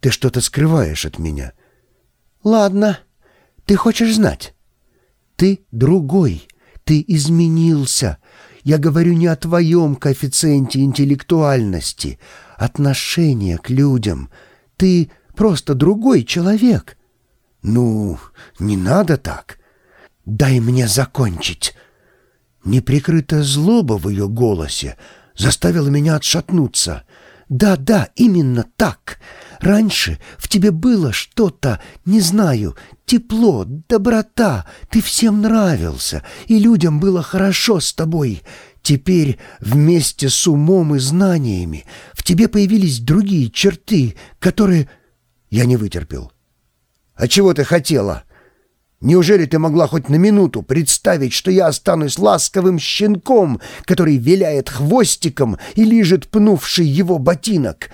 Ты что-то скрываешь от меня». «Ладно, ты хочешь знать?» «Ты другой, ты изменился. Я говорю не о твоем коэффициенте интеллектуальности, отношения к людям. Ты просто другой человек». «Ну, не надо так. Дай мне закончить». Неприкрытая злоба в ее голосе заставила меня отшатнуться. «Да, да, именно так. Раньше в тебе было что-то, не знаю, тепло, доброта. Ты всем нравился, и людям было хорошо с тобой. Теперь вместе с умом и знаниями в тебе появились другие черты, которые...» Я не вытерпел. «А чего ты хотела?» Неужели ты могла хоть на минуту представить, что я останусь ласковым щенком, который виляет хвостиком и лижет пнувший его ботинок?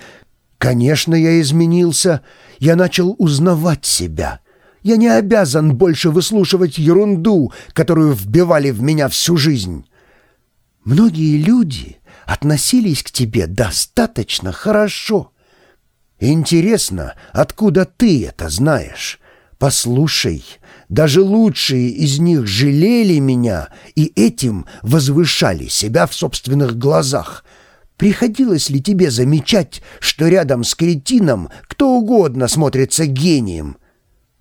Конечно, я изменился. Я начал узнавать себя. Я не обязан больше выслушивать ерунду, которую вбивали в меня всю жизнь. Многие люди относились к тебе достаточно хорошо. Интересно, откуда ты это знаешь? Послушай, даже лучшие из них жалели меня и этим возвышали себя в собственных глазах. Приходилось ли тебе замечать, что рядом с кретином кто угодно смотрится гением?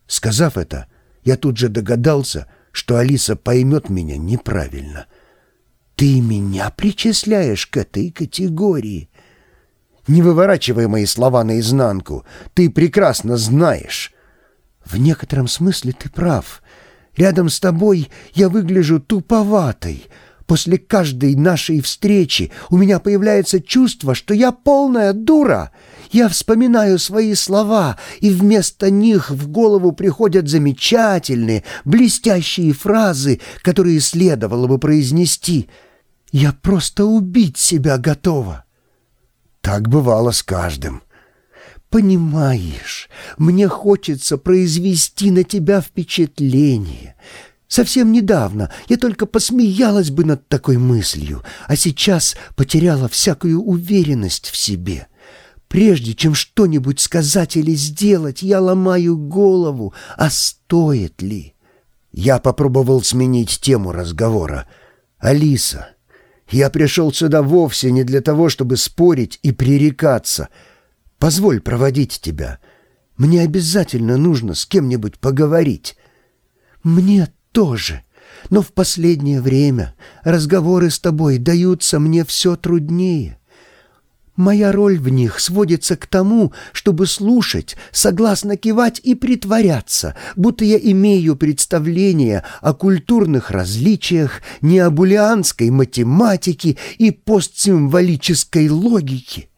Сказав это, я тут же догадался, что Алиса поймет меня неправильно. Ты меня причисляешь к этой категории. Не выворачивай мои слова наизнанку. Ты прекрасно знаешь. В некотором смысле ты прав. Рядом с тобой я выгляжу туповатой. После каждой нашей встречи у меня появляется чувство, что я полная дура. Я вспоминаю свои слова, и вместо них в голову приходят замечательные, блестящие фразы, которые следовало бы произнести. Я просто убить себя готова. Так бывало с каждым. Понимаешь, мне хочется произвести на тебя впечатление. Совсем недавно я только посмеялась бы над такой мыслью, а сейчас потеряла всякую уверенность в себе. Прежде чем что-нибудь сказать или сделать, я ломаю голову, а стоит ли? Я попробовал сменить тему разговора. «Алиса, я пришел сюда вовсе не для того, чтобы спорить и пререкаться». Позволь проводить тебя. Мне обязательно нужно с кем-нибудь поговорить». «Мне тоже. Но в последнее время разговоры с тобой даются мне все труднее. Моя роль в них сводится к тому, чтобы слушать, согласно кивать и притворяться, будто я имею представление о культурных различиях, необулианской математике и постсимволической логике.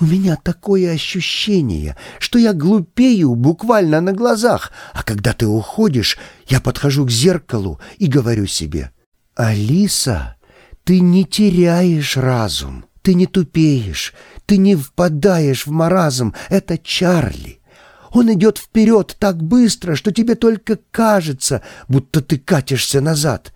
У меня такое ощущение, что я глупею буквально на глазах, а когда ты уходишь, я подхожу к зеркалу и говорю себе, «Алиса, ты не теряешь разум, ты не тупеешь, ты не впадаешь в маразм, это Чарли». Он идет вперед так быстро, что тебе только кажется, будто ты катишься назад.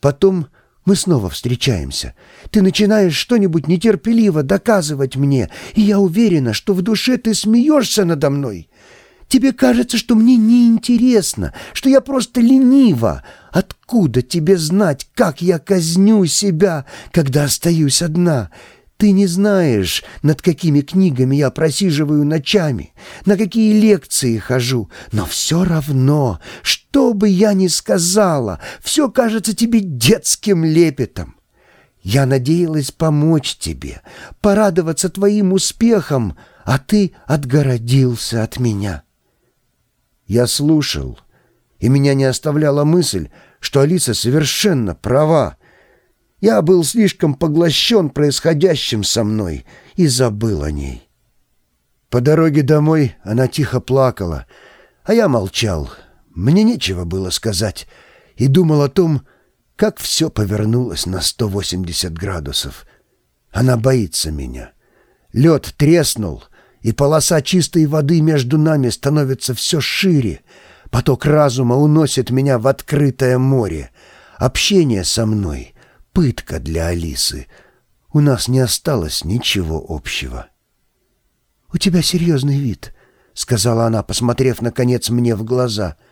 Потом мы снова встречаемся. Ты начинаешь что-нибудь нетерпеливо доказывать мне, и я уверена, что в душе ты смеешься надо мной. Тебе кажется, что мне неинтересно, что я просто ленива. Откуда тебе знать, как я казню себя, когда остаюсь одна?» Ты не знаешь, над какими книгами я просиживаю ночами, на какие лекции хожу, но все равно, что бы я ни сказала, все кажется тебе детским лепетом. Я надеялась помочь тебе, порадоваться твоим успехам, а ты отгородился от меня. Я слушал, и меня не оставляла мысль, что Алиса совершенно права, я был слишком поглощен происходящим со мной и забыл о ней. По дороге домой она тихо плакала, а я молчал. Мне нечего было сказать и думал о том, как все повернулось на 180 градусов. Она боится меня. Лед треснул, и полоса чистой воды между нами становится все шире. Поток разума уносит меня в открытое море. Общение со мной пытка для Алисы. У нас не осталось ничего общего. «У тебя серьезный вид», — сказала она, посмотрев, наконец, мне в глаза —